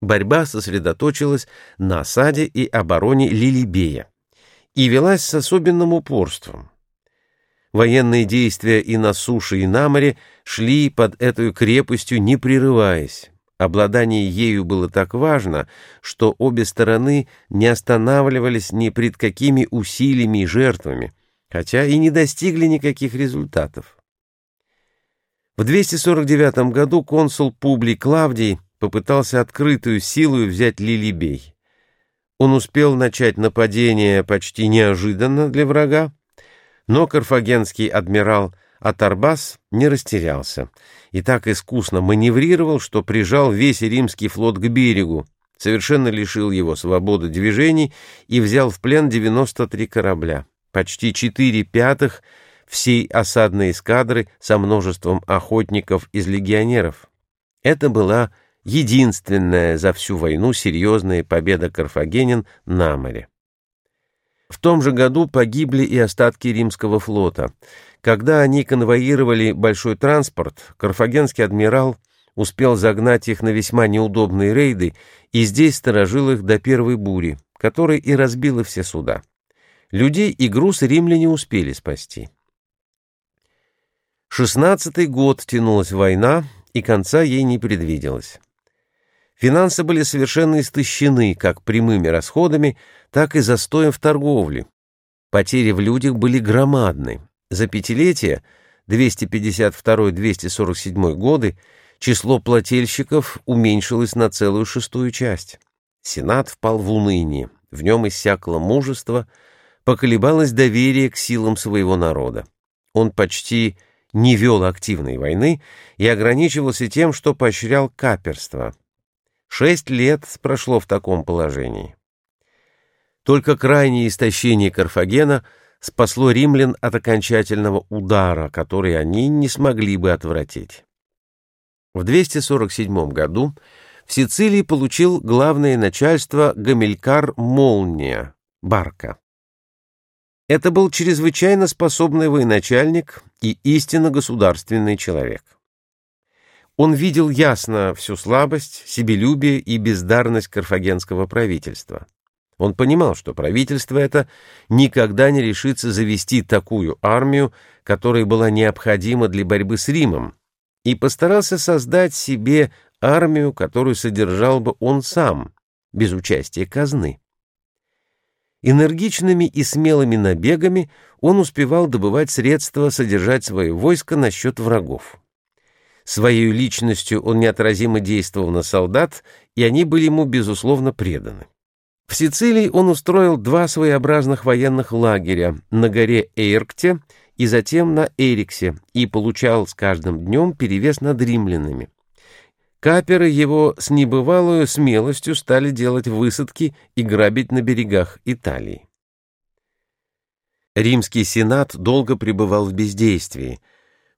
борьба сосредоточилась на осаде и обороне Лилибея и велась с особенным упорством. Военные действия и на суше, и на море шли под этой крепостью, не прерываясь. Обладание ею было так важно, что обе стороны не останавливались ни пред какими усилиями и жертвами, хотя и не достигли никаких результатов. В 249 году консул Публий Клавдий попытался открытую силу взять Лилибей. Он успел начать нападение почти неожиданно для врага, но карфагенский адмирал Атарбас не растерялся и так искусно маневрировал, что прижал весь римский флот к берегу, совершенно лишил его свободы движений и взял в плен 93 корабля, почти 4 пятых всей осадной эскадры со множеством охотников из легионеров. Это была единственная за всю войну серьезная победа карфагенин на море. В том же году погибли и остатки римского флота. Когда они конвоировали большой транспорт, карфагенский адмирал успел загнать их на весьма неудобные рейды и здесь сторожил их до первой бури, которая и разбила все суда. Людей и груз римляне успели спасти. Шестнадцатый год тянулась война, и конца ей не предвиделось. Финансы были совершенно истощены как прямыми расходами, так и застоем в торговле. Потери в людях были громадны. За пятилетие 252-247 годы число плательщиков уменьшилось на целую шестую часть. Сенат впал в уныние, в нем иссякло мужество, поколебалось доверие к силам своего народа. Он почти не вел активной войны и ограничивался тем, что поощрял каперство — Шесть лет прошло в таком положении. Только крайнее истощение Карфагена спасло римлян от окончательного удара, который они не смогли бы отвратить. В 247 году в Сицилии получил главное начальство Гамилькар Молния, Барка. Это был чрезвычайно способный военачальник и истинно государственный человек. Он видел ясно всю слабость, себелюбие и бездарность карфагенского правительства. Он понимал, что правительство это никогда не решится завести такую армию, которая была необходима для борьбы с Римом, и постарался создать себе армию, которую содержал бы он сам, без участия казны. Энергичными и смелыми набегами он успевал добывать средства содержать свое войско на счет врагов. Своей личностью он неотразимо действовал на солдат, и они были ему, безусловно, преданы. В Сицилии он устроил два своеобразных военных лагеря на горе Эйркте и затем на Эриксе и получал с каждым днем перевес над римлянами. Каперы его с небывалой смелостью стали делать высадки и грабить на берегах Италии. Римский сенат долго пребывал в бездействии,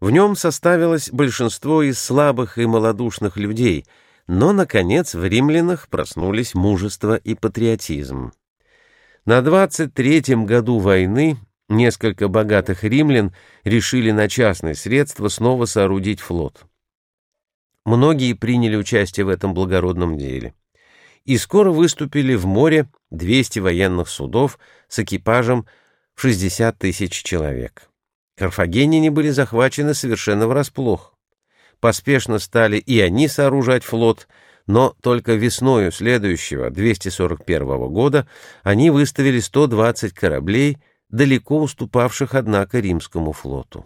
в нем составилось большинство из слабых и малодушных людей, но, наконец, в римлянах проснулись мужество и патриотизм. На 23-м году войны несколько богатых римлян решили на частные средства снова соорудить флот. Многие приняли участие в этом благородном деле. И скоро выступили в море 200 военных судов с экипажем в 60 тысяч человек. Карфагенине были захвачены совершенно врасплох. Поспешно стали и они сооружать флот, но только весною следующего, 241 года, они выставили 120 кораблей, далеко уступавших, однако, римскому флоту.